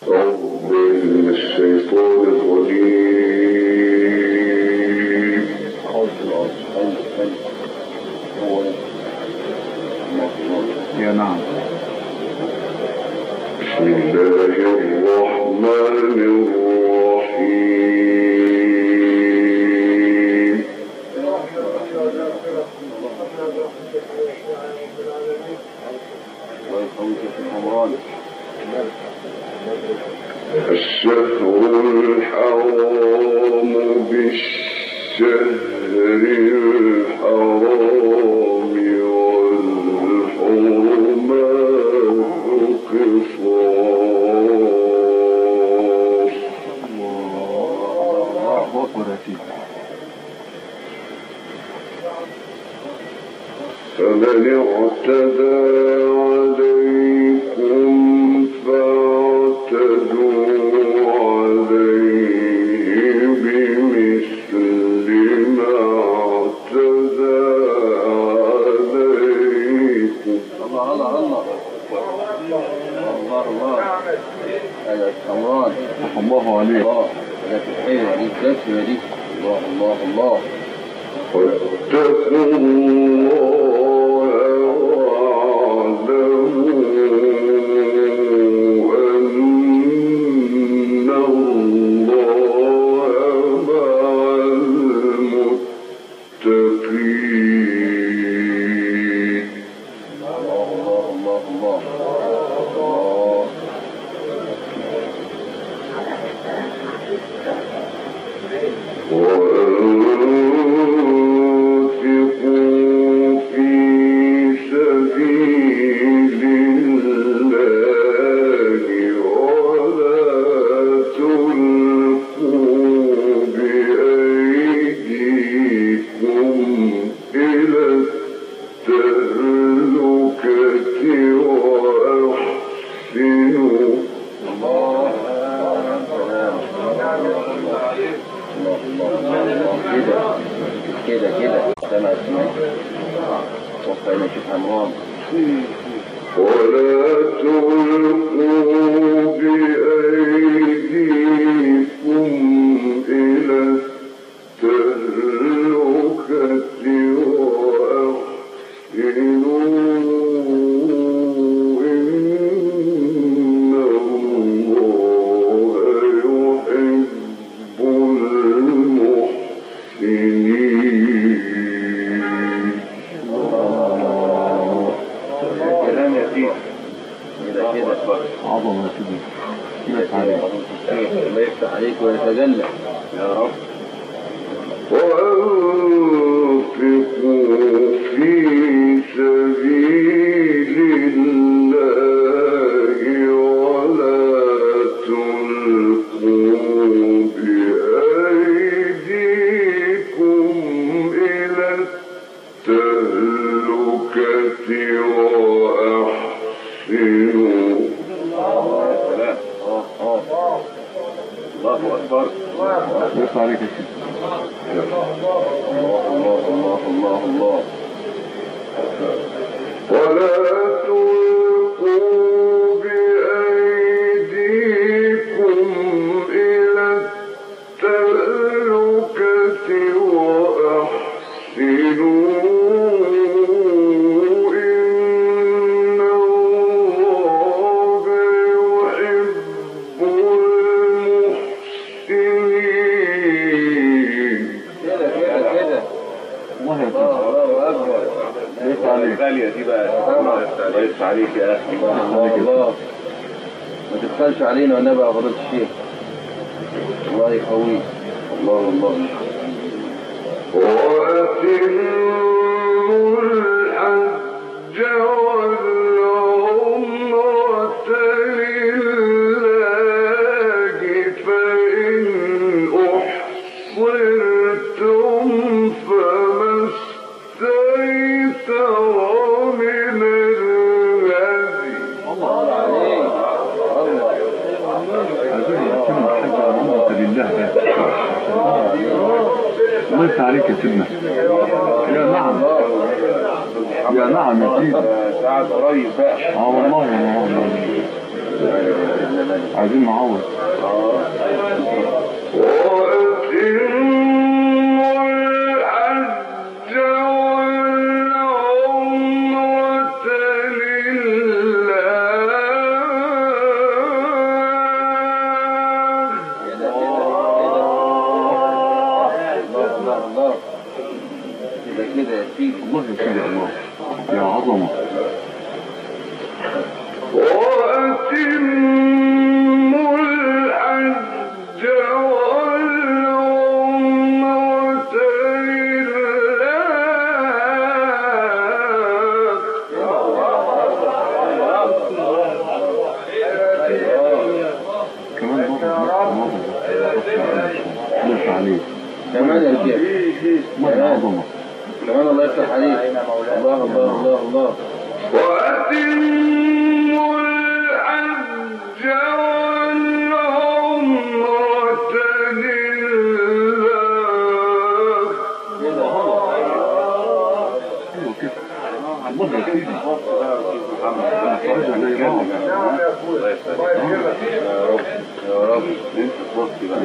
Thank you. فمن اعتدى الله أكبر يقف عليك الله الله الله الله الله ولا وأتم الله يسعدك يا رب يا رب انت صوتي بقى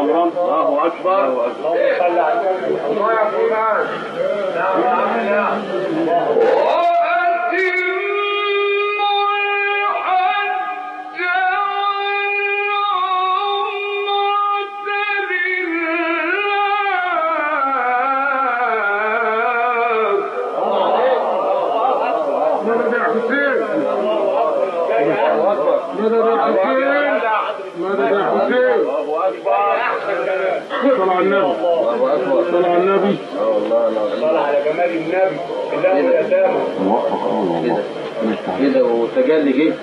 عمران الله أكبر الله أكبر صل على النبي. صل على جمال النبي الله ويتامه موفق الله وتجلي جه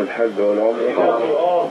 الحج والعمرة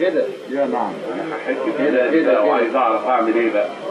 كده يا نعم. كده كده وعايز اعرف اعمل ايه بقى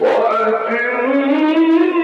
وَأَقِمْ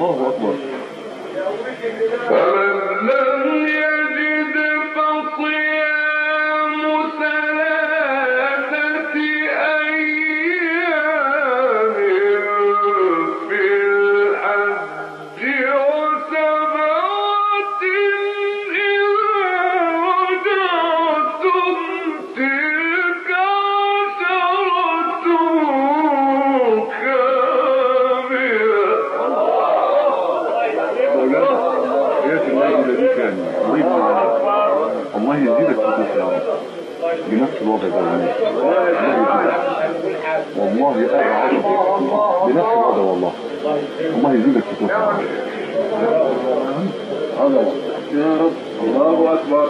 الله أكبر اکبر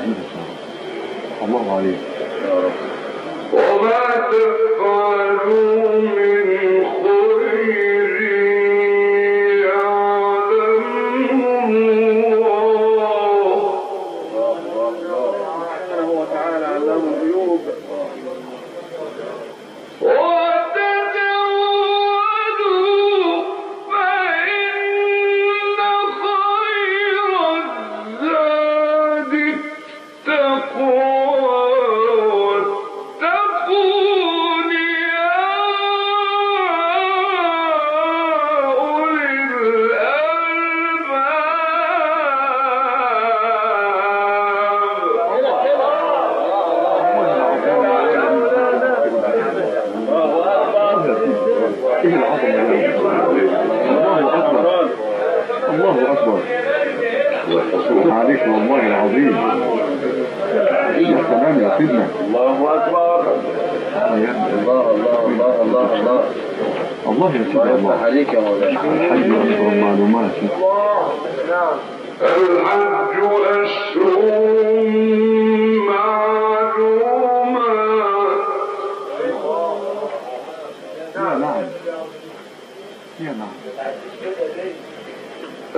نہیں رکھا اللہ علیہ وما تفعلوا ايه العظمه دي الله اكبر الله اكبر عليك والله العظيم يا سلام يا سيدنا الله اكبر الله الله الله الله الله الله عليك يا مولانا الحج اكبر معلومات الحج اشهر